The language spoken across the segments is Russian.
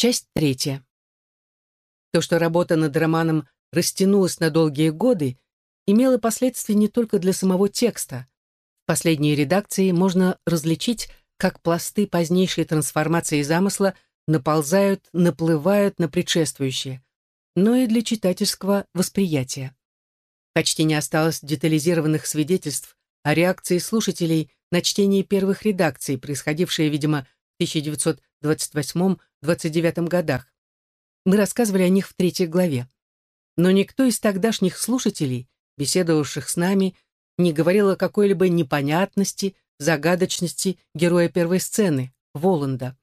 Часть третья. То, что работа над романом растянулась на долгие годы, имело последствия не только для самого текста. В последней редакции можно различить, как пласты позднейшей трансформации замысла наползают, наплывают на предшествующие, но и для читательского восприятия. Почти не осталось детализированных свидетельств о реакции слушателей на чтение первых редакций, происходившие, видимо, в 1928-29 годах. Мы рассказывали о них в третьей главе. Но никто из тогдашних слушателей, беседовавших с нами, не говорил о какой-либо непонятности, загадочности героя первой сцены, Воланда.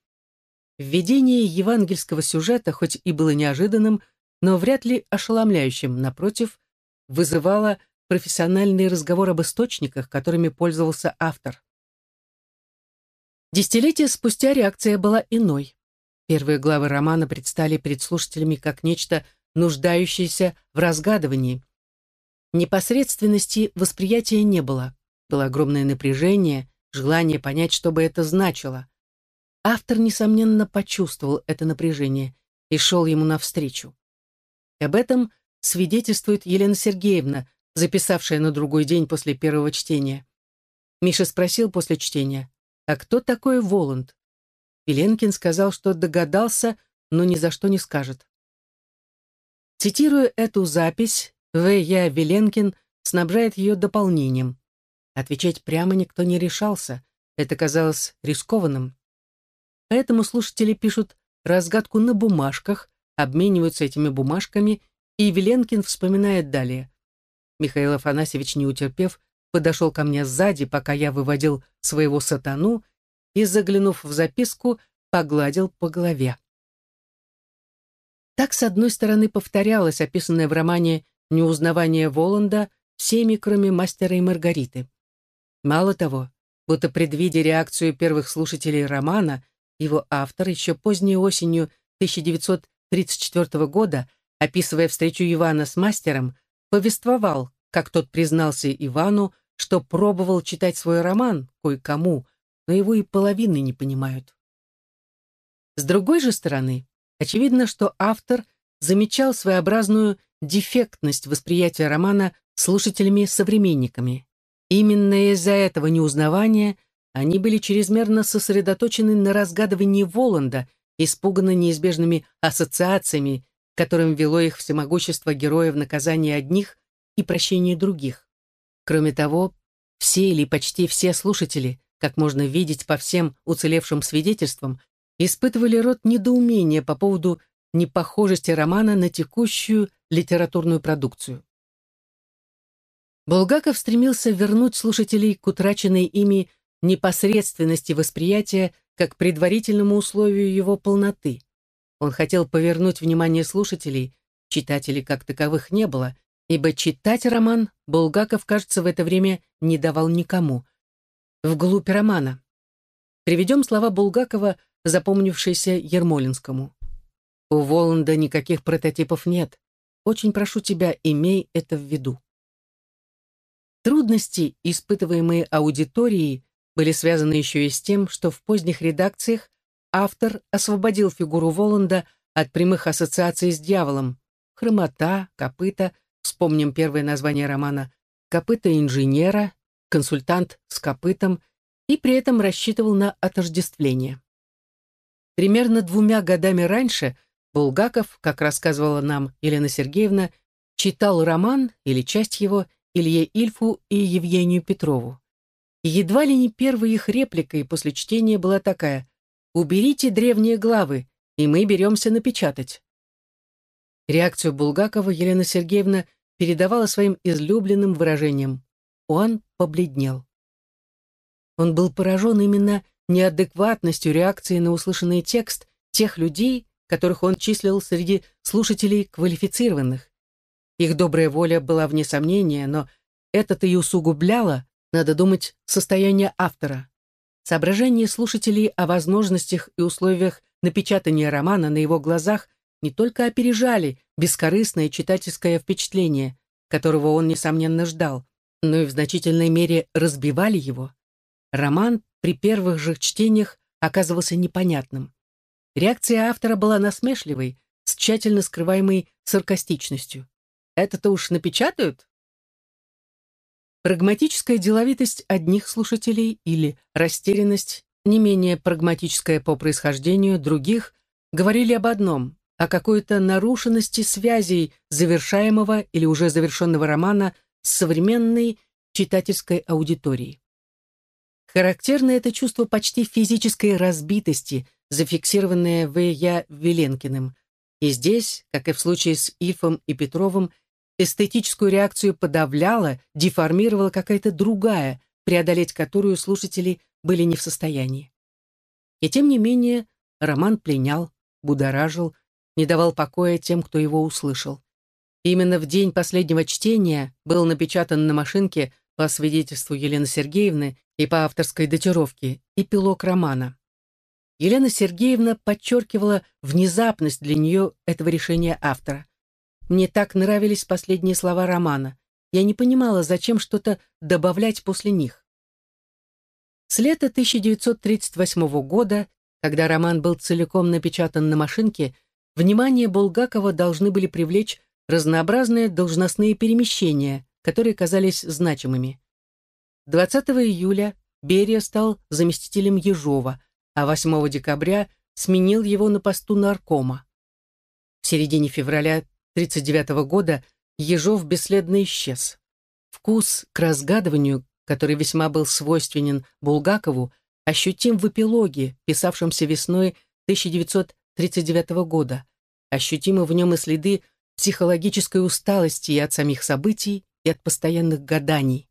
Введение евангельского сюжета, хоть и было неожиданным, но вряд ли ошеломляющим, напротив, вызывало профессиональный разговор об источниках, которыми пользовался автор. Десятилетия спустя реакция была иной. Первые главы романа предстали перед слушателями как нечто, нуждающееся в разгадывании. Непосредственности восприятия не было. Было огромное напряжение, желание понять, что бы это значило. Автор, несомненно, почувствовал это напряжение и шел ему навстречу. Об этом свидетельствует Елена Сергеевна, записавшая на другой день после первого чтения. Миша спросил после чтения, а кто такой Воланд? Веленкин сказал, что догадался, но ни за что не скажет. Цитируя эту запись, В. Я. Веленкин снабжает ее дополнением. Отвечать прямо никто не решался, это казалось рискованным. Поэтому слушатели пишут разгадку на бумажках, обмениваются этими бумажками, и Веленкин вспоминает далее. Михаил Афанасьевич, не утерпев, подошел ко мне сзади, пока я выводил своего сатану, и, заглянув в записку, погладил по голове. Так, с одной стороны, повторялось описанное в романе «Неузнавание Воланда» всеми, кроме мастера и Маргариты. Мало того, будто предвидя реакцию первых слушателей романа, его автор еще поздней осенью 1934 года, описывая встречу Ивана с мастером, повествовал, как тот признался Ивану, что пробовал читать свой роман кое-кому, но его и половины не понимают. С другой же стороны, очевидно, что автор замечал своеобразную дефектность восприятия романа слушателями-современниками. Именно из-за этого неузнавания они были чрезмерно сосредоточены на разгадывании Воланда, испуганы неизбежными ассоциациями, которым вело их всемогущество героя в наказании одних и прощении других. Кроме того, все или почти все слушатели, как можно видеть по всем уцелевшим свидетельствам, испытывали род недоумения по поводу непохожести романа на текущую литературную продукцию. Булгаков стремился вернуть слушателей к утраченной ими непосредственности восприятия как предварительному условию его полноты. Он хотел повернуть внимание слушателей, читателей как таковых не было, ибо читать роман Булгаков, кажется, в это время не давал никому. Вглубь романа. Приведем слова Булгакова, запомнившиеся Ермолинскому. «У Воланда никаких прототипов нет. Очень прошу тебя, имей это в виду». Трудности, испытываемые аудиторией, были связаны еще и с тем, что в поздних редакциях автор освободил фигуру Воланда от прямых ассоциаций с дьяволом. Хромота, копыта, вспомним первое название романа, копыта инженера, консультант с копытом, и при этом рассчитывал на отождествление. Примерно двумя годами раньше Булгаков, как рассказывала нам Елена Сергеевна, читал роман или часть его Илье Ильфу и Евгению Петрову. И едва ли не первой их репликой после чтения была такая Уберите древние главы, и мы беремся напечатать. Реакцию Булгакова Елена Сергеевна передавала своим излюбленным выражением. Он побледнел. Он был поражен именно неадекватностью реакции на услышанный текст тех людей, которых он числил среди слушателей квалифицированных. Их добрая воля была вне сомнения, но это-то и усугубляло, надо думать, состояние автора. Соображения слушателей о возможностях и условиях напечатания романа на его глазах не только опережали бескорыстное читательское впечатление, которого он, несомненно, ждал, но и в значительной мере разбивали его. Роман при первых же чтениях оказывался непонятным. Реакция автора была насмешливой, с тщательно скрываемой саркастичностью. «Это-то уж напечатают?» Прагматическая деловитость одних слушателей или растерянность, не менее прагматическая по происхождению других, говорили об одном – о какой-то нарушенности связей завершаемого или уже завершенного романа с современной читательской аудиторией. Характерно это чувство почти физической разбитости, зафиксированное В. Я. Веленкиным. И здесь, как и в случае с Ильфом и Петровым, эстетическую реакцию подавляла, деформировала какая-то другая, преодолеть которую слушатели были не в состоянии. И тем не менее, роман пленял, будоражил, не давал покоя тем, кто его услышал. Именно в день последнего чтения был напечатан на машинке по свидетельству Елены Сергеевны и по авторской датировке эпилог романа. Елена Сергеевна подчеркивала внезапность для нее этого решения автора. Мне так нравились последние слова романа. Я не понимала, зачем что-то добавлять после них. С лета 1938 года, когда роман был целиком напечатан на машинке, внимание Булгакова должны были привлечь разнообразные должностные перемещения, которые казались значимыми. 20 июля Берия стал заместителем Ежова, а 8 декабря сменил его на посту наркома. В середине февраля 1939 года Ежов бесследно исчез. Вкус к разгадыванию, который весьма был свойственен Булгакову, ощутим в эпилоге, писавшемся весной 1939 года. Ощутимы в нем и следы психологической усталости и от самих событий, и от постоянных гаданий.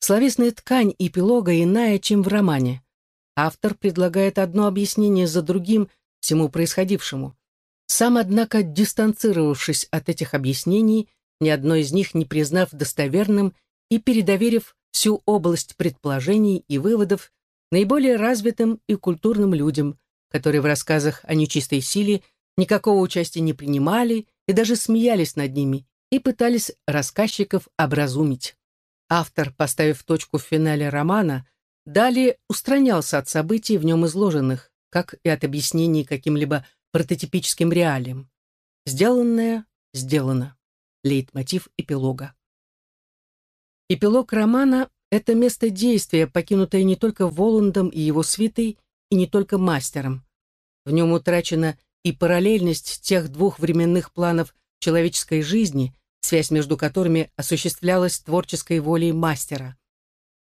Словесная ткань эпилога иная, чем в романе. Автор предлагает одно объяснение за другим всему происходившему. Сам, однако, дистанцировавшись от этих объяснений, ни одно из них не признав достоверным и передоверив всю область предположений и выводов наиболее развитым и культурным людям, которые в рассказах о нечистой силе никакого участия не принимали и даже смеялись над ними и пытались рассказчиков образумить. Автор, поставив точку в финале романа, далее устранялся от событий в нем изложенных, как и от объяснений каким-либо прототипическим реалиям. Сделанное — сделано. Лейтмотив эпилога. Эпилог романа — это место действия, покинутое не только Воландом и его свитой, и не только мастером. В нем утрачена и параллельность тех двух временных планов человеческой жизни, связь между которыми осуществлялась творческой волей мастера.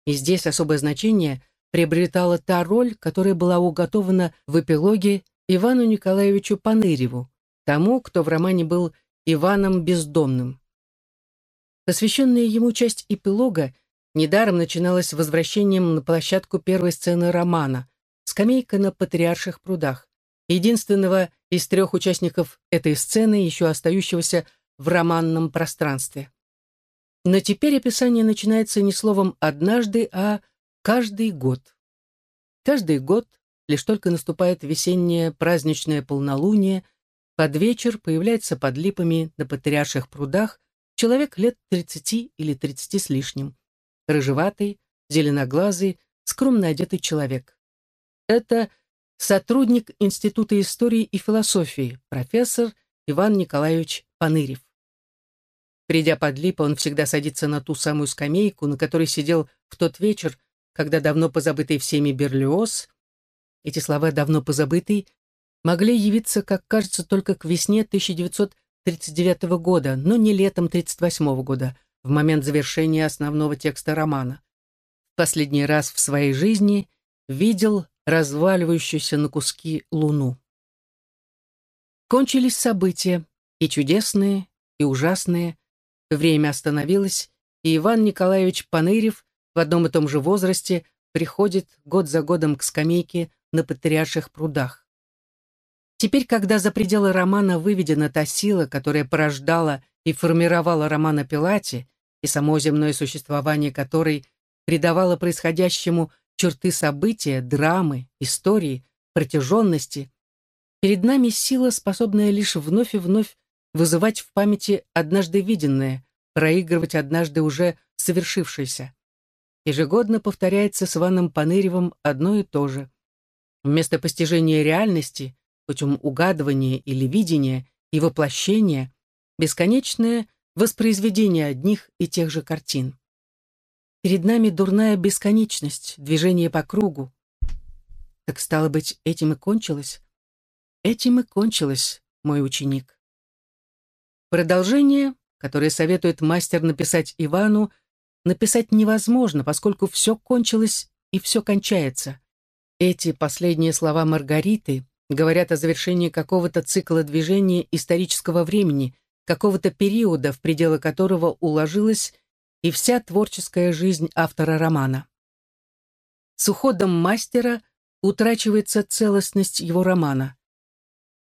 И здесь особое значение приобретала та роль, которая была уготована в эпилоге Ивану Николаевичу Паныреву, тому, кто в романе был Иваном Бездомным. Посвященная ему часть эпилога недаром начиналась возвращением на площадку первой сцены романа «Скамейка на Патриарших прудах», единственного из трех участников этой сцены, еще остающегося в романном пространстве. Но теперь описание начинается не словом «однажды», а «каждый год». Каждый год Лишь только наступает весеннее праздничное полнолуние, под вечер появляется под липами на патриарших прудах человек лет тридцати или тридцати с лишним. Рыжеватый, зеленоглазый, скромно одетый человек. Это сотрудник Института истории и философии, профессор Иван Николаевич Панырев. Придя под липы, он всегда садится на ту самую скамейку, на которой сидел в тот вечер, когда давно позабытый всеми Берлиоз эти слова, давно позабытые, могли явиться, как кажется, только к весне 1939 года, но не летом 1938 года, в момент завершения основного текста романа. Последний раз в своей жизни видел разваливающуюся на куски луну. Кончились события, и чудесные, и ужасные. Время остановилось, и Иван Николаевич Панырев в одном и том же возрасте приходит год за годом к скамейке на Патриарших прудах. Теперь, когда за пределы романа выведена та сила, которая порождала и формировала роман о Пилате, и само земное существование которой придавало происходящему черты события, драмы, истории, протяженности, перед нами сила, способная лишь вновь и вновь вызывать в памяти однажды виденное, проигрывать однажды уже совершившееся. Ежегодно повторяется с Иваном Паныревым одно и то же. Вместо постижения реальности, путем угадывания или видения и воплощения, бесконечное воспроизведение одних и тех же картин. Перед нами дурная бесконечность, движение по кругу. Так стало быть, этим и кончилось? Этим и кончилось, мой ученик. Продолжение, которое советует мастер написать Ивану, написать невозможно, поскольку все кончилось и все кончается. Эти последние слова Маргариты говорят о завершении какого-то цикла движения исторического времени, какого-то периода, в пределы которого уложилась и вся творческая жизнь автора романа. С уходом мастера утрачивается целостность его романа.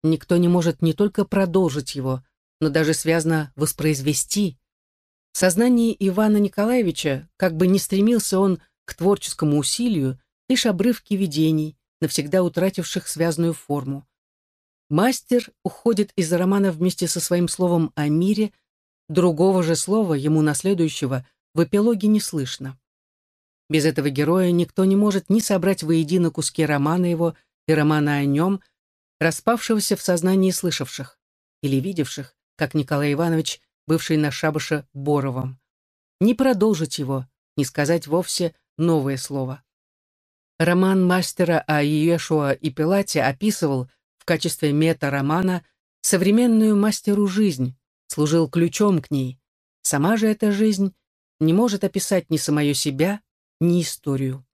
Никто не может не только продолжить его, но даже связно воспроизвести. В сознании Ивана Николаевича, как бы не стремился он к творческому усилию, лишь обрывки видений, навсегда утративших связанную форму. Мастер уходит из романа вместе со своим словом о мире, Другого же слова ему наследующего в эпилоге не слышно. Без этого героя никто не может ни собрать воедино куски романа его и романа о нем, распавшегося в сознании слышавших или видевших, как Николай Иванович, бывший на шабаше Боровом. Не продолжить его, не сказать вовсе новое слово. Роман мастера о Иешуа и Пилате описывал в качестве мета-романа современную мастеру жизнь, служил ключом к ней. Сама же эта жизнь не может описать ни самое себя, ни историю.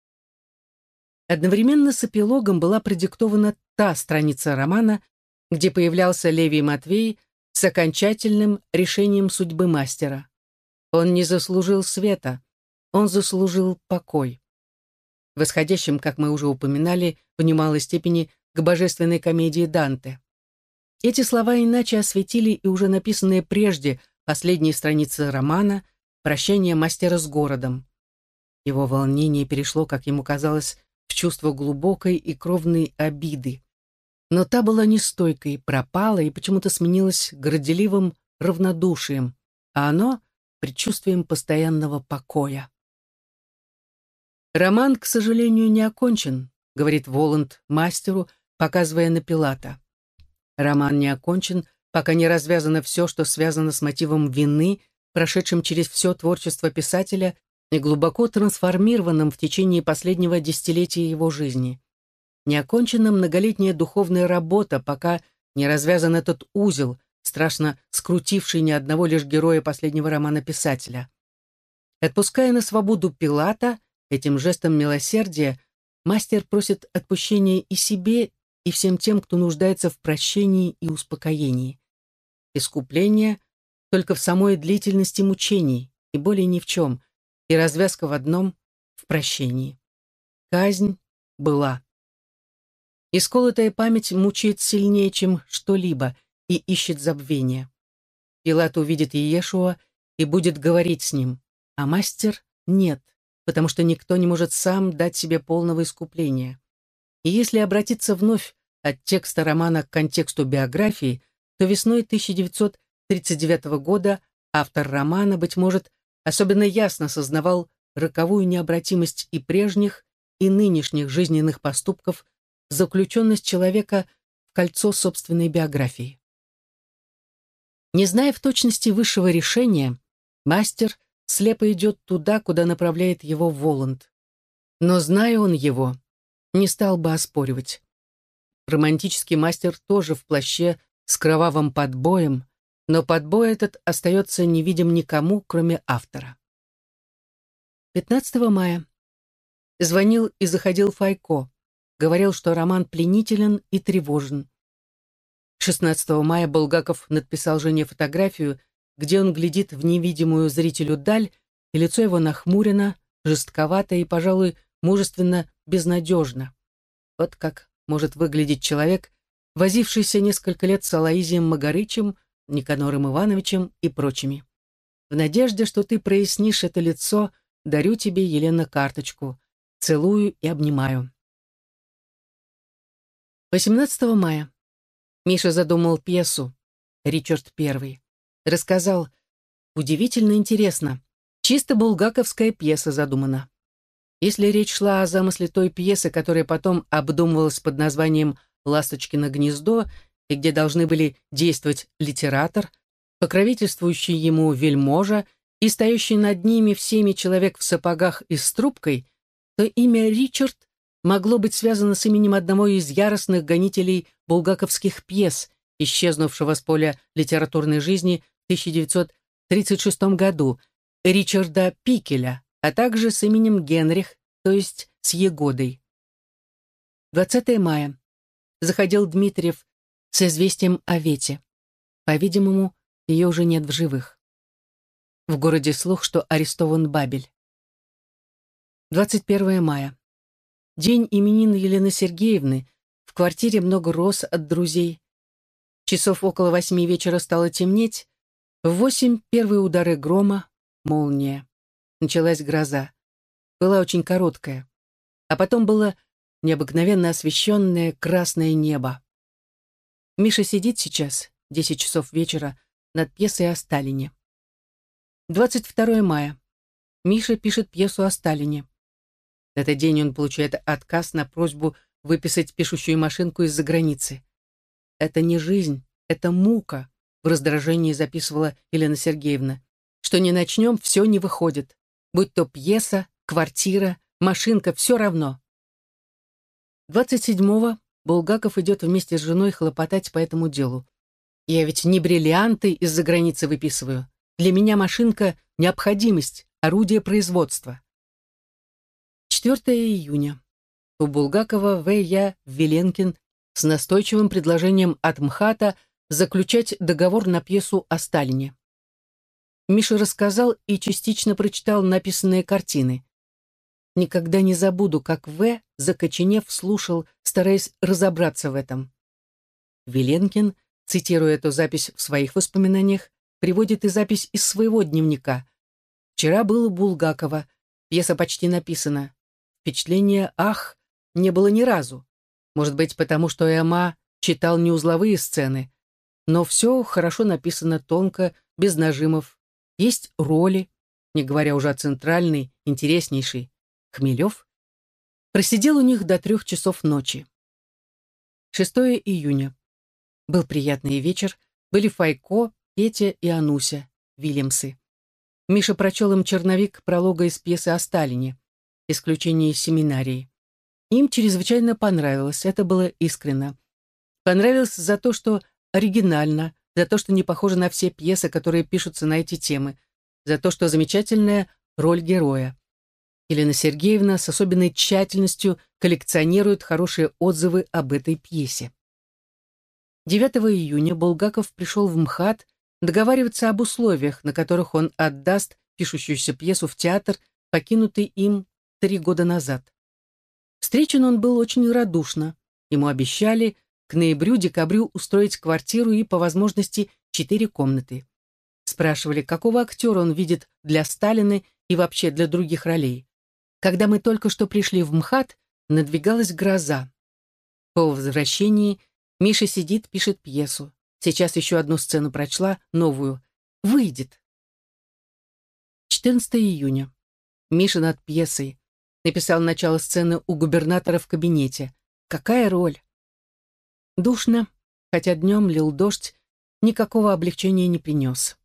Одновременно с эпилогом была продиктована та страница романа, где появлялся Левий Матвей с окончательным решением судьбы мастера. Он не заслужил света, он заслужил покой. Восходящим, как мы уже упоминали, в немалой степени к божественной комедии Данте. Эти слова иначе осветили и уже написанные прежде последние страницы романа «Прощание мастера с городом». Его волнение перешло, как ему казалось, в чувство глубокой и кровной обиды. Но та была нестойкой, пропала и почему-то сменилась горделивым равнодушием, а оно — предчувствием постоянного покоя. «Роман, к сожалению, не окончен», — говорит Воланд мастеру, показывая на Пилата. Роман не окончен, пока не развязано все, что связано с мотивом вины, прошедшим через все творчество писателя и глубоко трансформированным в течение последнего десятилетия его жизни. Не окончена многолетняя духовная работа, пока не развязан этот узел, страшно скрутивший ни одного лишь героя последнего романа писателя. Отпуская на свободу Пилата, этим жестом милосердия, мастер просит отпущения и себе, и всем тем, кто нуждается в прощении и успокоении. Искупление только в самой длительности мучений, и более ни в чем, и развязка в одном — в прощении. Казнь была. Исколотая память мучает сильнее, чем что-либо, и ищет забвения. Пилат увидит Иешуа и будет говорить с ним, а мастер — нет, потому что никто не может сам дать себе полного искупления. И если обратиться вновь от текста романа к контексту биографии, то весной 1939 года автор романа, быть может, особенно ясно сознавал роковую необратимость и прежних, и нынешних жизненных поступков, заключенность человека в кольцо собственной биографии. Не зная в точности высшего решения, мастер слепо идет туда, куда направляет его Воланд. Но, зная он его, не стал бы оспоривать. Романтический мастер тоже в плаще с кровавым подбоем, но подбой этот остается невидим никому, кроме автора. 15 мая. Звонил и заходил Файко. Говорил, что роман пленителен и тревожен. 16 мая Булгаков надписал жене фотографию, где он глядит в невидимую зрителю даль, и лицо его нахмурено, жестковато и, пожалуй, мужественно безнадежно. Вот как может выглядеть человек, возившийся несколько лет с Алаизием Магарычем, Никанором Ивановичем и прочими. В надежде, что ты прояснишь это лицо, дарю тебе, Елена, карточку. Целую и обнимаю. 18 мая. Миша задумал пьесу «Ричард I». Рассказал, удивительно интересно, чисто булгаковская пьеса задумана. Если речь шла о замысле той пьесы, которая потом обдумывалась под названием «Ласточкино гнездо», и где должны были действовать литератор, покровительствующий ему вельможа и стоящий над ними всеми человек в сапогах и с трубкой, то имя Ричард могло быть связано с именем одного из яростных гонителей булгаковских пьес, исчезнувшего с поля литературной жизни в 1936 году, Ричарда Пикеля, а также с именем Генрих, то есть с Егодой. 20 мая. Заходил Дмитриев с известием о Вете. По-видимому, ее уже нет в живых. В городе слух, что арестован Бабель. 21 мая. День именин Елены Сергеевны. В квартире много роз от друзей. Часов около восьми вечера стало темнеть. В восемь первые удары грома, молния. Началась гроза. Была очень короткая. А потом было необыкновенно освещенное красное небо. Миша сидит сейчас, десять часов вечера, над пьесой о Сталине. 22 мая. Миша пишет пьесу о Сталине. В этот день он получает отказ на просьбу выписать пишущую машинку из-за границы. «Это не жизнь, это мука», — в раздражении записывала Елена Сергеевна. «Что не начнем, все не выходит. Будь то пьеса, квартира, машинка, все равно». 27-го Булгаков идет вместе с женой хлопотать по этому делу. «Я ведь не бриллианты из-за границы выписываю. Для меня машинка — необходимость, орудие производства». 4 июня. У Булгакова В. Я. Веленкин с настойчивым предложением от МХАТа заключать договор на пьесу о Сталине. Миша рассказал и частично прочитал написанные картины. Никогда не забуду, как В. закоченев слушал, стараясь разобраться в этом. Веленкин, цитируя эту запись в своих воспоминаниях, приводит и запись из своего дневника. «Вчера было Булгакова, пьеса почти написана. Впечатления «ах» не было ни разу. Может быть, потому что Эма читал не узловые сцены. Но все хорошо написано тонко, без нажимов. Есть роли, не говоря уже о центральной, интереснейшей. Хмелев. Просидел у них до трех часов ночи. 6 июня. Был приятный вечер. Были Файко, Петя и Ануся, Вильямсы. Миша прочел им черновик пролога из пьесы о Сталине исключение семинарии. Им чрезвычайно понравилось, это было искренно. Понравилось за то, что оригинально, за то, что не похоже на все пьесы, которые пишутся на эти темы, за то, что замечательная роль героя. Елена Сергеевна с особенной тщательностью коллекционирует хорошие отзывы об этой пьесе. 9 июня Булгаков пришел в МХАТ договариваться об условиях, на которых он отдаст пишущуюся пьесу в театр, покинутый им три года назад. Встречен он был очень радушно. Ему обещали к ноябрю-декабрю устроить квартиру и, по возможности, четыре комнаты. Спрашивали, какого актера он видит для Сталина и вообще для других ролей. Когда мы только что пришли в МХАТ, надвигалась гроза. По возвращении Миша сидит, пишет пьесу. Сейчас еще одну сцену прочла, новую. Выйдет. 14 июня. Миша над пьесой написал начало сцены у губернатора в кабинете. Какая роль? Душно, хотя днем лил дождь, никакого облегчения не принес.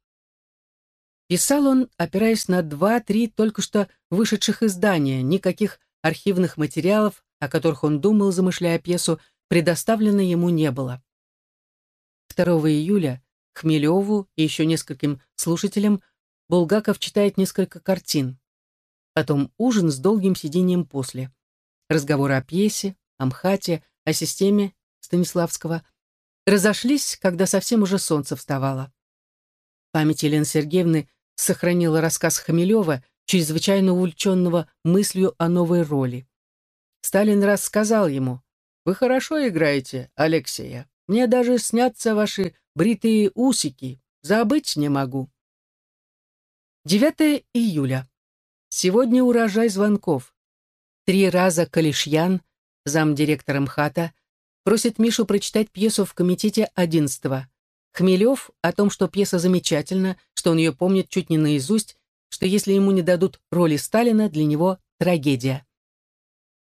Писал он, опираясь на два-три только что вышедших издания, никаких архивных материалов, о которых он думал, замышляя пьесу, предоставлено ему не было. 2 июля Хмелеву и еще нескольким слушателям Булгаков читает несколько картин. Потом ужин с долгим сидением после. Разговоры о пьесе, о МХАТе, о системе Станиславского. Разошлись, когда совсем уже солнце вставало. Память Елены Сергеевны сохранила рассказ Хмелева, чрезвычайно увлеченного мыслью о новой роли. Сталин раз сказал ему, «Вы хорошо играете, Алексея. Мне даже снятся ваши бритые усики. Забыть не могу». 9 июля. Сегодня урожай звонков. Три раза Калишьян, замдиректора МХАТа, просит Мишу прочитать пьесу в комитете 11-го. Хмелев о том, что пьеса замечательна, что он ее помнит чуть не наизусть, что если ему не дадут роли Сталина, для него Трагедия.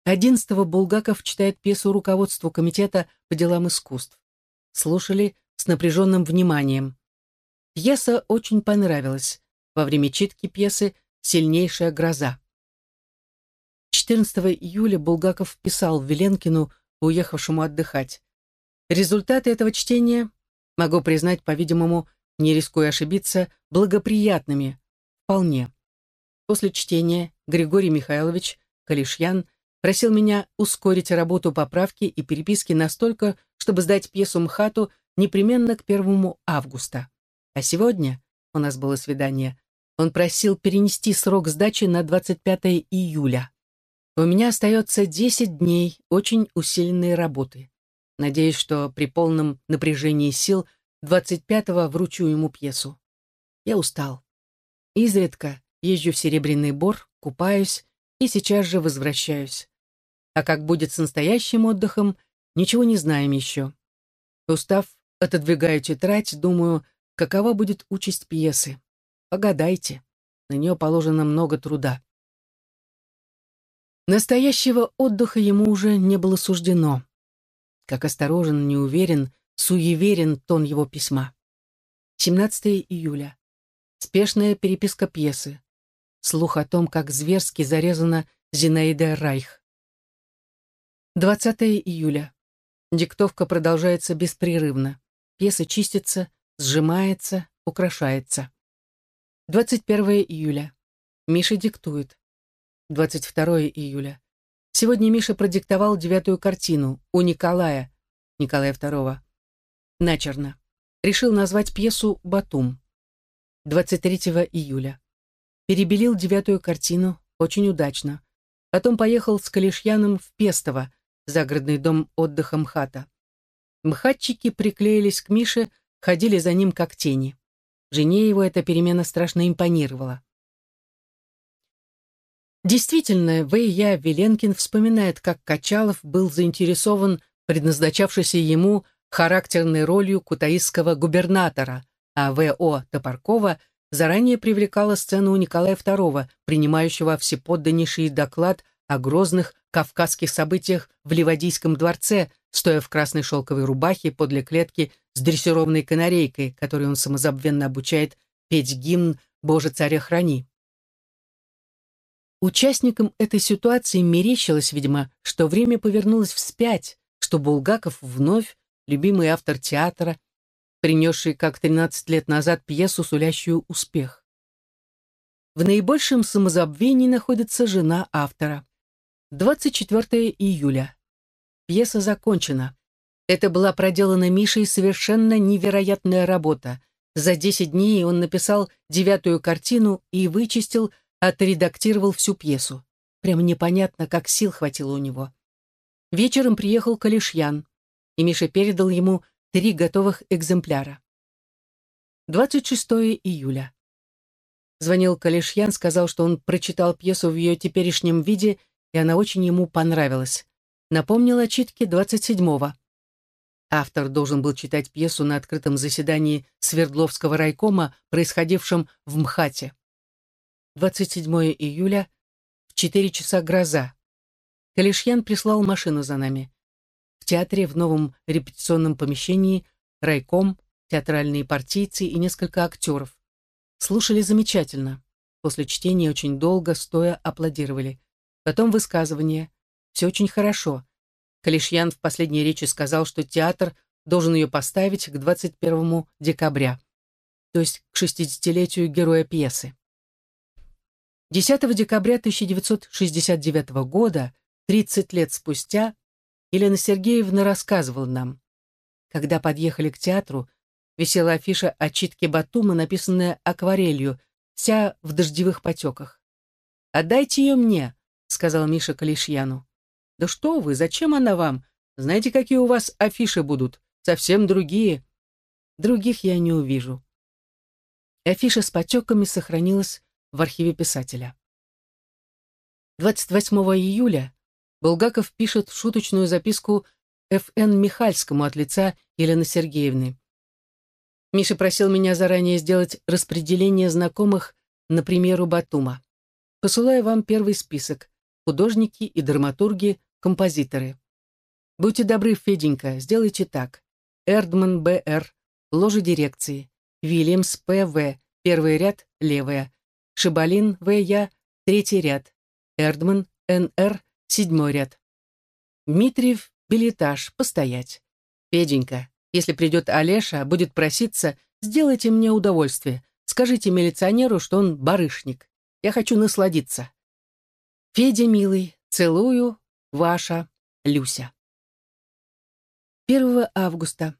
Одиннадцатого Булгаков читает пьесу руководству Комитета по делам искусств. Слушали с напряженным вниманием. Пьеса очень понравилась. Во время читки пьесы «Сильнейшая гроза». 14 июля Булгаков писал Веленкину, уехавшему отдыхать. Результаты этого чтения, могу признать, по-видимому, не рискуя ошибиться, благоприятными. Вполне. После чтения Григорий Михайлович Калишьян просил меня ускорить работу поправки и переписки настолько, чтобы сдать пьесу МХАТу непременно к 1 августа. А сегодня, у нас было свидание, он просил перенести срок сдачи на 25 июля. У меня остается 10 дней очень усиленной работы. Надеюсь, что при полном напряжении сил 25-го вручу ему пьесу. Я устал. Изредка езжу в Серебряный Бор, купаюсь и сейчас же возвращаюсь. А как будет с настоящим отдыхом, ничего не знаем еще. Устав, отодвигаю тетрадь, думаю, какова будет участь пьесы. Погадайте. На нее положено много труда. Настоящего отдыха ему уже не было суждено. Как осторожен, неуверен, суеверен тон его письма. 17 июля. Спешная переписка пьесы. Слух о том, как зверски зарезана Зинаида Райх. 20 июля. Диктовка продолжается беспрерывно. Пьеса чистится, сжимается, украшается. 21 июля. Миша диктует. 22 июля. Сегодня Миша продиктовал девятую картину у Николая, Николая II. Начерно. Решил назвать пьесу «Батум». 23 июля. Перебелил девятую картину, очень удачно. Потом поехал с Калишьяном в Пестово, загородный дом отдыха МХАТа. МХАТчики приклеились к Мише, ходили за ним как тени. Жене его эта перемена страшно импонировала. Действительно, В.Я. Веленкин вспоминает, как Качалов был заинтересован предназначавшейся ему характерной ролью кутаисского губернатора, а В.О. Топоркова заранее привлекала сцену Николая II, принимающего всеподданнейший доклад о грозных кавказских событиях в Ливадийском дворце, стоя в красной шелковой рубахе подле клетки с дрессированной канарейкой, которой он самозабвенно обучает петь гимн «Боже, царя храни». Участникам этой ситуации мерещилось, видимо, что время повернулось вспять, что Булгаков вновь, любимый автор театра, принесший, как 13 лет назад, пьесу, сулящую успех. В наибольшем самозабвении находится жена автора. 24 июля. Пьеса закончена. Это была проделана Мишей совершенно невероятная работа. За 10 дней он написал девятую картину и вычистил отредактировал всю пьесу. Прямо непонятно, как сил хватило у него. Вечером приехал Калишьян, и Миша передал ему три готовых экземпляра. 26 июля. Звонил Калишьян, сказал, что он прочитал пьесу в ее теперешнем виде, и она очень ему понравилась. Напомнил о читке 27-го. Автор должен был читать пьесу на открытом заседании Свердловского райкома, происходившем в МХАТе. 27 июля, в 4 часа гроза. Калишьян прислал машину за нами. В театре в новом репетиционном помещении райком, театральные партийцы и несколько актеров. Слушали замечательно. После чтения очень долго, стоя, аплодировали. Потом высказывание. Все очень хорошо. Калишьян в последней речи сказал, что театр должен ее поставить к 21 декабря, то есть к 60-летию героя пьесы. 10 декабря 1969 года, 30 лет спустя, Елена Сергеевна рассказывала нам. Когда подъехали к театру, висела афиша о читке Батума, написанная акварелью, вся в дождевых потеках. «Отдайте ее мне», — сказал Миша Калишьяну. «Да что вы, зачем она вам? Знаете, какие у вас афиши будут? Совсем другие». «Других я не увижу». Афиша с потеками сохранилась в архиве писателя. 28 июля Булгаков пишет шуточную записку Ф.Н. Михальскому от лица Елены Сергеевны. Миша просил меня заранее сделать распределение знакомых на примеру Батума. посылаю вам первый список. Художники и драматурги, композиторы. Будьте добры, Феденька, сделайте так. Эрдман Б.Р. Ложа дирекции. Вильямс П.В. Первый ряд, левая. Шибалин В.Я. Третий ряд. Эрдман Н.Р. Седьмой ряд. Дмитриев, билетаж, постоять. Феденька, если придет Олеша, будет проситься, сделайте мне удовольствие. Скажите милиционеру, что он барышник. Я хочу насладиться. Федя, милый, целую, ваша Люся. 1 августа.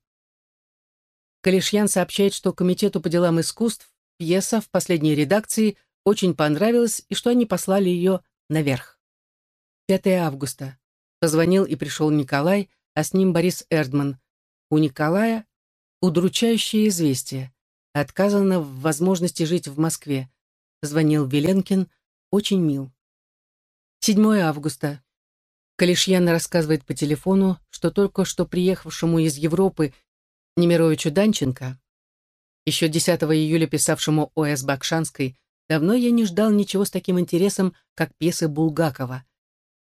Калишьян сообщает, что Комитету по делам искусств пьеса в последней редакции очень понравилась и что они послали ее наверх. 5 августа. Позвонил и пришел Николай, а с ним Борис Эрдман. У Николая удручающее известие. Отказано в возможности жить в Москве. Звонил Веленкин, очень мил. 7 августа. Калишьян рассказывает по телефону, что только что приехавшему из Европы Немировичу Данченко, еще 10 июля писавшему О.С. Бакшанской, давно я не ждал ничего с таким интересом, как пьесы Булгакова.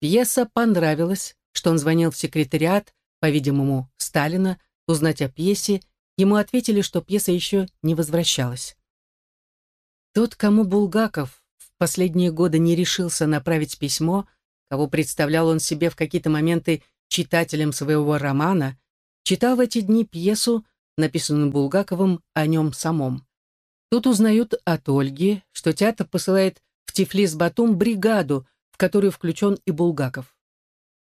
Пьеса понравилась, что он звонил в секретариат, по-видимому, Сталина, узнать о пьесе, ему ответили, что пьеса еще не возвращалась. Тот, кому Булгаков в последние годы не решился направить письмо, кого представлял он себе в какие-то моменты читателем своего романа, читал в эти дни пьесу, написанную Булгаковым о нем самом. Тут узнают от Ольги, что театр посылает в Тифлис-Батум бригаду, в которую включен и Булгаков.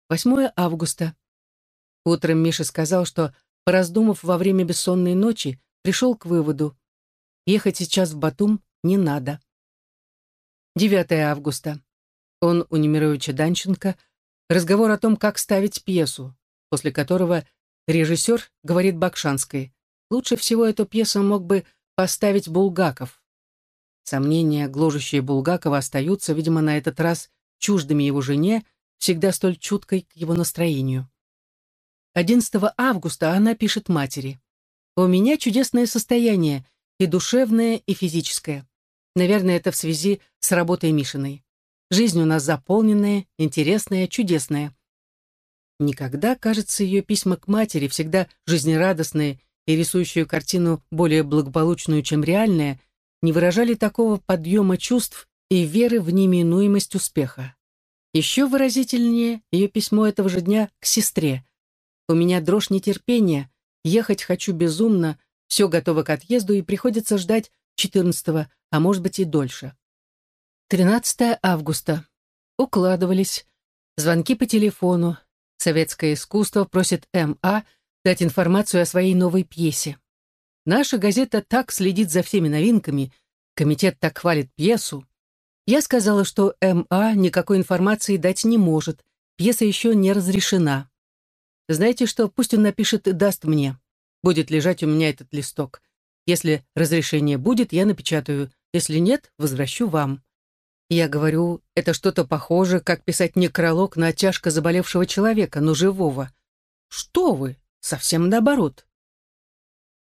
8 августа. Утром Миша сказал, что, пораздумав во время бессонной ночи, пришел к выводу. Ехать сейчас в Батум не надо. 9 августа. Он у Немировича Данченко. Разговор о том, как ставить пьесу, после которого режиссер говорит Бакшанской. Лучше всего эту пьесу мог бы поставить Булгаков. Сомнения, гложущие Булгакова, остаются, видимо, на этот раз чуждыми его жене, всегда столь чуткой к его настроению. 11 августа она пишет матери. «У меня чудесное состояние, и душевное, и физическое. Наверное, это в связи с работой Мишиной. Жизнь у нас заполненная, интересная, чудесная». Никогда, кажется, ее письма к матери, всегда жизнерадостные и рисующие картину более благополучную, чем реальная, не выражали такого подъема чувств и веры в неминуемость успеха. Еще выразительнее ее письмо этого же дня к сестре. «У меня дрожь нетерпения, ехать хочу безумно, все готово к отъезду и приходится ждать 14 а может быть и дольше». 13 августа. Укладывались. Звонки по телефону. Советское искусство просит М.А. дать информацию о своей новой пьесе. Наша газета так следит за всеми новинками, комитет так хвалит пьесу, я сказала, что М.А. никакой информации дать не может, пьеса еще не разрешена. Знаете что, пусть он напишет и даст мне. Будет лежать у меня этот листок. Если разрешение будет, я напечатаю. Если нет, возвращу вам. Я говорю, это что-то похоже, как писать некролог на тяжко заболевшего человека, но живого. Что вы? Совсем наоборот.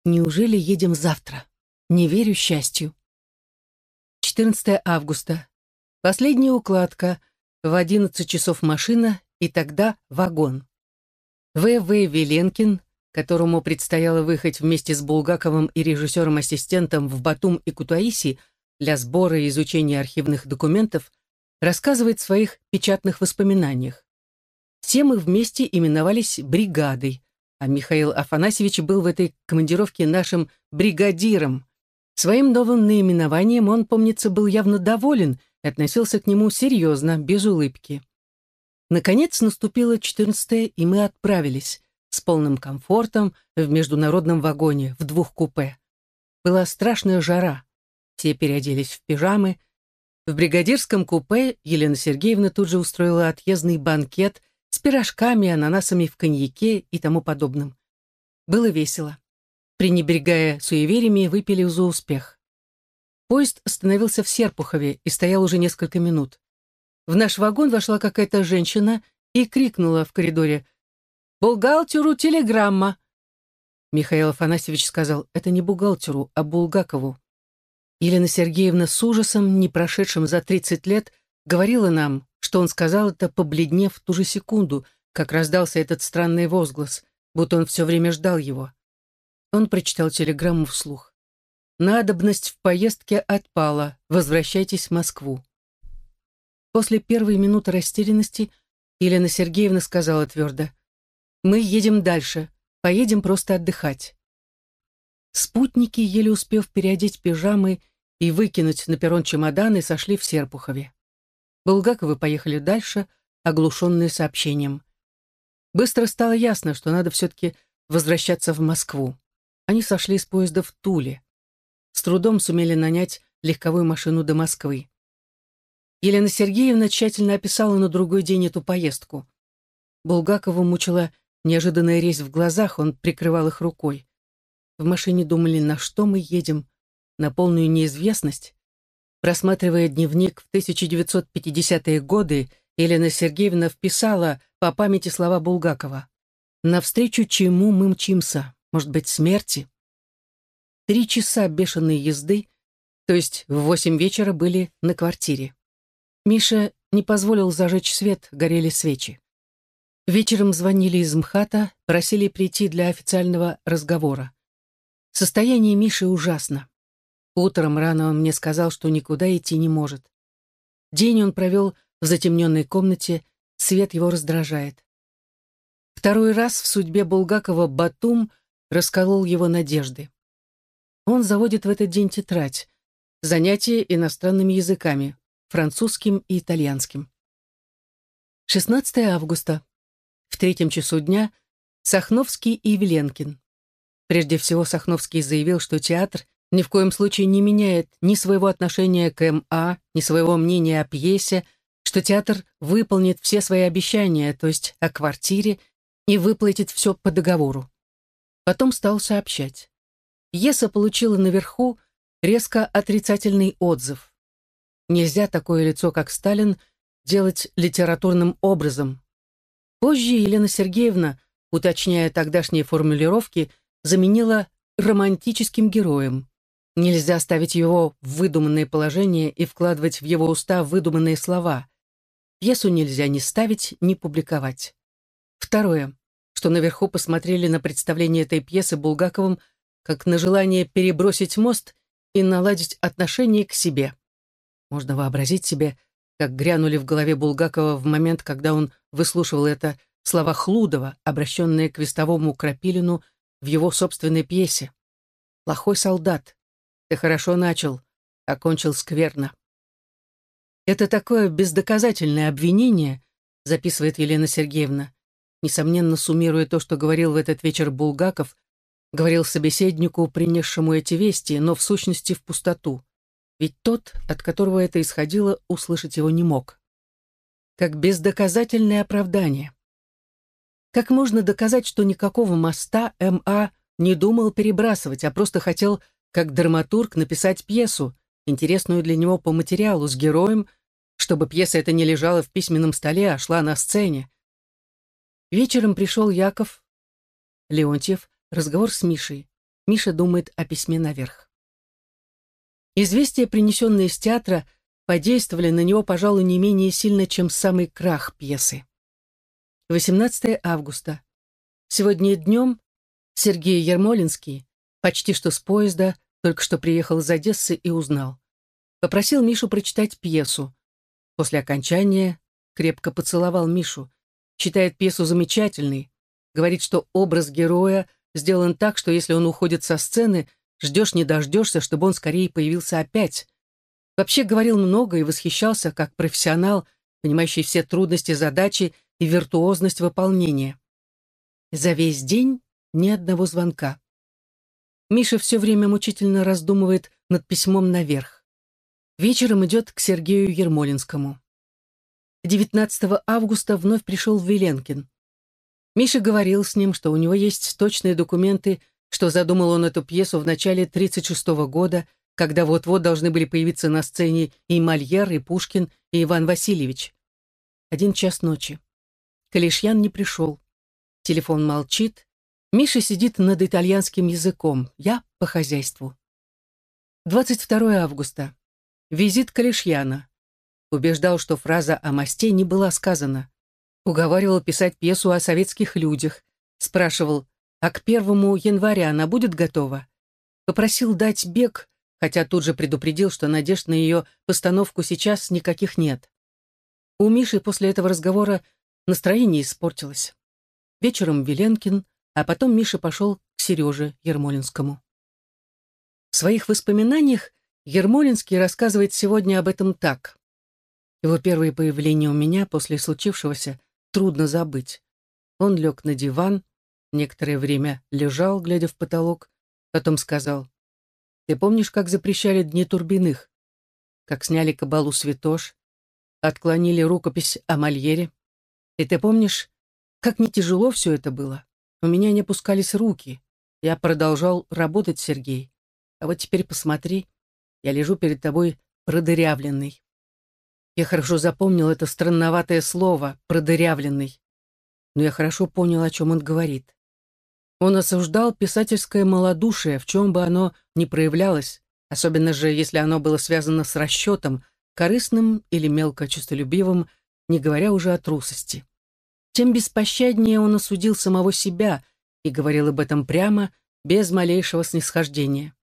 Неужели едем завтра? Не верю счастью. 14 августа. Последняя укладка. В 11 часов машина, и тогда вагон. В.В. Веленкин, которому предстояло выехать вместе с Булгаковым и режиссером-ассистентом в Батум и Кутаиси для сбора и изучения архивных документов, рассказывает в своих печатных воспоминаниях. Все мы вместе именовались бригадой, а Михаил Афанасьевич был в этой командировке нашим бригадиром, Своим новым наименованием он, помнится, был явно доволен и относился к нему серьезно, без улыбки. Наконец наступило 14 и мы отправились с полным комфортом в международном вагоне в двух купе. Была страшная жара. Все переоделись в пижамы. В бригадирском купе Елена Сергеевна тут же устроила отъездный банкет с пирожками, ананасами в коньяке и тому подобным. Было весело пренебрегая суевериями, выпили за успех. Поезд остановился в Серпухове и стоял уже несколько минут. В наш вагон вошла какая-то женщина и крикнула в коридоре «Бухгалтеру телеграмма!» Михаил Афанасьевич сказал «Это не бухгалтеру, а Булгакову». Елена Сергеевна с ужасом, не прошедшим за 30 лет, говорила нам, что он сказал это, побледнев в ту же секунду, как раздался этот странный возглас, будто он все время ждал его. Он прочитал телеграмму вслух. «Надобность в поездке отпала. Возвращайтесь в Москву». После первой минуты растерянности Елена Сергеевна сказала твердо, «Мы едем дальше, поедем просто отдыхать». Спутники, еле успев переодеть пижамы и выкинуть на перрон чемоданы, сошли в Серпухове. Булгаковы поехали дальше, оглушенные сообщением. Быстро стало ясно, что надо все-таки возвращаться в Москву. Они сошли с поезда в Туле. С трудом сумели нанять легковую машину до Москвы. Елена Сергеевна тщательно описала на другой день эту поездку. Булгакова мучила неожиданная резь в глазах, он прикрывал их рукой. В машине думали, на что мы едем, на полную неизвестность. Просматривая дневник в 1950-е годы, Елена Сергеевна вписала по памяти слова Булгакова. «Навстречу чему мы мчимся? Может быть, смерти?» Три часа бешеной езды, то есть в восемь вечера были на квартире. Миша не позволил зажечь свет, горели свечи. Вечером звонили из МХАТа, просили прийти для официального разговора. Состояние Миши ужасно. Утром рано он мне сказал, что никуда идти не может. День он провел в затемненной комнате, свет его раздражает. Второй раз в судьбе Булгакова Батум расколол его надежды. Он заводит в этот день тетрадь, занятия иностранными языками, французским и итальянским. 16 августа. В третьем часу дня Сахновский и Веленкин. Прежде всего, Сахновский заявил, что театр ни в коем случае не меняет ни своего отношения к МА, ни своего мнения о пьесе, что театр выполнит все свои обещания, то есть о квартире, и выплатит все по договору. Потом стал сообщать. Пьеса получила наверху резко отрицательный отзыв. Нельзя такое лицо, как Сталин, делать литературным образом. Позже Елена Сергеевна, уточняя тогдашние формулировки, заменила романтическим героем. Нельзя ставить его в выдуманное положение и вкладывать в его уста выдуманные слова. Пьесу нельзя ни ставить, ни публиковать. Второе, что наверху посмотрели на представление этой пьесы Булгаковым как на желание перебросить мост и наладить отношение к себе. Можно вообразить себе, как грянули в голове Булгакова в момент, когда он выслушивал это слова Хлудова, обращенные к вестовому Крапилину в его собственной пьесе. «Плохой солдат. Ты хорошо начал, окончил скверно». Это такое бездоказательное обвинение, записывает Елена Сергеевна, несомненно суммируя то, что говорил в этот вечер Булгаков, говорил собеседнику, принесшему эти вести, но в сущности в пустоту. Ведь тот, от которого это исходило, услышать его не мог. Как бездоказательное оправдание. Как можно доказать, что никакого моста М.А. не думал перебрасывать, а просто хотел, как драматург, написать пьесу, интересную для него по материалу, с героем, чтобы пьеса эта не лежала в письменном столе, а шла на сцене. Вечером пришел Яков Леонтьев, разговор с Мишей. Миша думает о письме наверх. Известия, принесенные из театра, подействовали на него, пожалуй, не менее сильно, чем самый крах пьесы. 18 августа. Сегодня днем Сергей Ермолинский, почти что с поезда, только что приехал из Одессы и узнал. Попросил Мишу прочитать пьесу. После окончания крепко поцеловал Мишу. Читает пьесу замечательной. Говорит, что образ героя сделан так, что если он уходит со сцены, ждешь не дождешься, чтобы он скорее появился опять. Вообще говорил много и восхищался как профессионал, понимающий все трудности задачи и виртуозность выполнения. За весь день ни одного звонка. Миша все время мучительно раздумывает над письмом наверх. Вечером идет к Сергею Ермолинскому. 19 августа вновь пришел Веленкин. Миша говорил с ним, что у него есть точные документы, что задумал он эту пьесу в начале 1936 года, когда вот-вот должны были появиться на сцене и Мольер, и Пушкин, и Иван Васильевич. Один час ночи. Калишьян не пришел. Телефон молчит. Миша сидит над итальянским языком. Я по хозяйству. 22 августа. Визит Калишьяна. Убеждал, что фраза о мосте не была сказана. Уговаривал писать пьесу о советских людях. Спрашивал, а к первому января она будет готова? Попросил дать бег, хотя тут же предупредил, что надежд на ее постановку сейчас никаких нет. У Миши после этого разговора настроение испортилось. Вечером Веленкин, а потом Миша пошел к Сереже Ермолинскому. В своих воспоминаниях Ермолинский рассказывает сегодня об этом так. Его первое появление у меня после случившегося трудно забыть. Он лег на диван, некоторое время лежал, глядя в потолок, потом сказал, «Ты помнишь, как запрещали Дни Турбиных? Как сняли кабалу Святош, отклонили рукопись о Мольере? И ты помнишь, как не тяжело все это было? У меня не опускались руки. Я продолжал работать, Сергей. А вот теперь посмотри, я лежу перед тобой продырявленный. Я хорошо запомнил это странноватое слово «продырявленный». Но я хорошо понял, о чем он говорит. Он осуждал писательское малодушие, в чем бы оно ни проявлялось, особенно же, если оно было связано с расчетом, корыстным или мелко честолюбивым, не говоря уже о трусости. Тем беспощаднее он осудил самого себя и говорил об этом прямо, без малейшего снисхождения.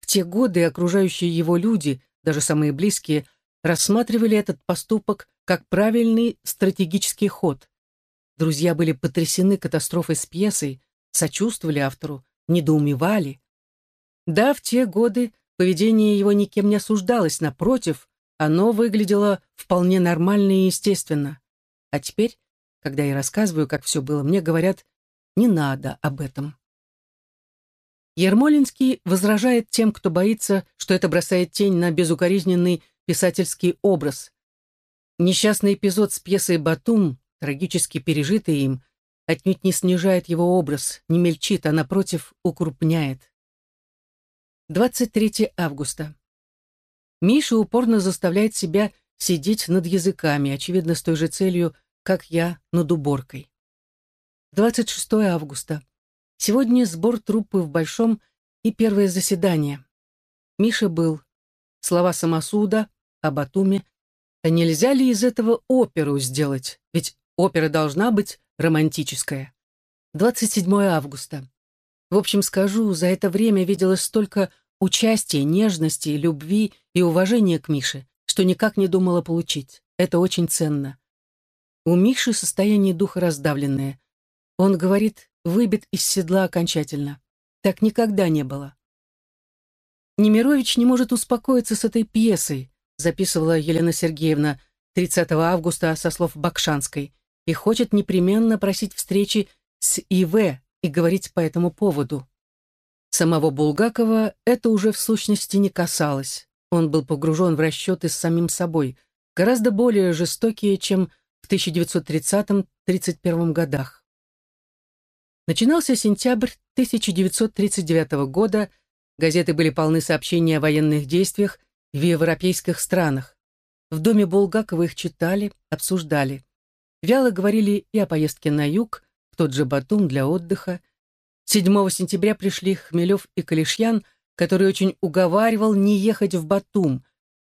В те годы окружающие его люди, даже самые близкие, рассматривали этот поступок как правильный стратегический ход. Друзья были потрясены катастрофой с пьесой, сочувствовали автору, недоумевали. Да, в те годы поведение его никем не осуждалось, напротив, оно выглядело вполне нормально и естественно. А теперь, когда я рассказываю, как все было, мне говорят, не надо об этом. Ермолинский возражает тем, кто боится, что это бросает тень на безукоризненный писательский образ. Несчастный эпизод с пьесой «Батум», трагически пережитый им, отнюдь не снижает его образ, не мельчит, а, напротив, укрупняет. 23 августа. Миша упорно заставляет себя сидеть над языками, очевидно, с той же целью, как я над уборкой. 26 августа. Сегодня сбор труппы в Большом и первое заседание. Миша был. Слова самосуда о Батуме. А нельзя ли из этого оперу сделать? Ведь опера должна быть романтическая. 27 августа. В общем, скажу, за это время видела столько участия, нежности, любви и уважения к Мише, что никак не думала получить. Это очень ценно. У Миши состояние духа раздавленное. Он говорит, выбит из седла окончательно. Так никогда не было. Немирович не может успокоиться с этой пьесой, записывала Елена Сергеевна 30 августа со слов Бакшанской и хочет непременно просить встречи с ИВ и говорить по этому поводу. Самого Булгакова это уже в сущности не касалось. Он был погружен в расчеты с самим собой, гораздо более жестокие, чем в 1930-31 годах. Начинался сентябрь 1939 года, газеты были полны сообщений о военных действиях в европейских странах. В доме Булгакова их читали, обсуждали. Вяло говорили и о поездке на юг, в тот же Батум для отдыха. 7 сентября пришли Хмелев и Калишьян, который очень уговаривал не ехать в Батум.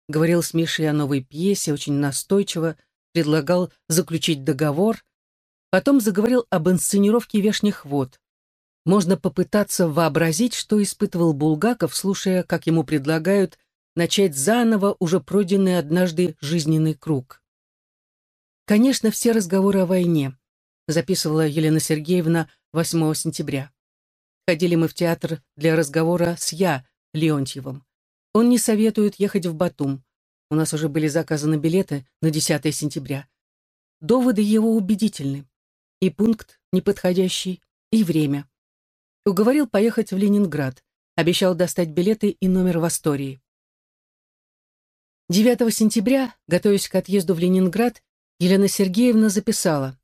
Говорил с Мишей о новой пьесе, очень настойчиво, предлагал заключить договор. Потом заговорил об инсценировке «Вешних вод». Можно попытаться вообразить, что испытывал Булгаков, слушая, как ему предлагают начать заново уже пройденный однажды жизненный круг. Конечно, все разговоры о войне, записывала Елена Сергеевна 8 сентября. Ходили мы в театр для разговора с Я, Леонтьевым. Он не советует ехать в Батум. У нас уже были заказаны билеты на 10 сентября. Доводы его убедительны. И пункт неподходящий, и время. Уговорил поехать в Ленинград. Обещал достать билеты и номер в Астории. 9 сентября, готовясь к отъезду в Ленинград, Елена Сергеевна записала.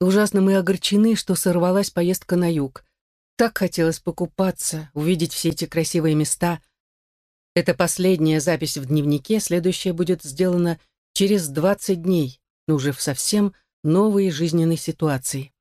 «Ужасно мы огорчены, что сорвалась поездка на юг. Так хотелось покупаться, увидеть все эти красивые места. Это последняя запись в дневнике, следующая будет сделана через 20 дней, но уже в совсем новой жизненной ситуации.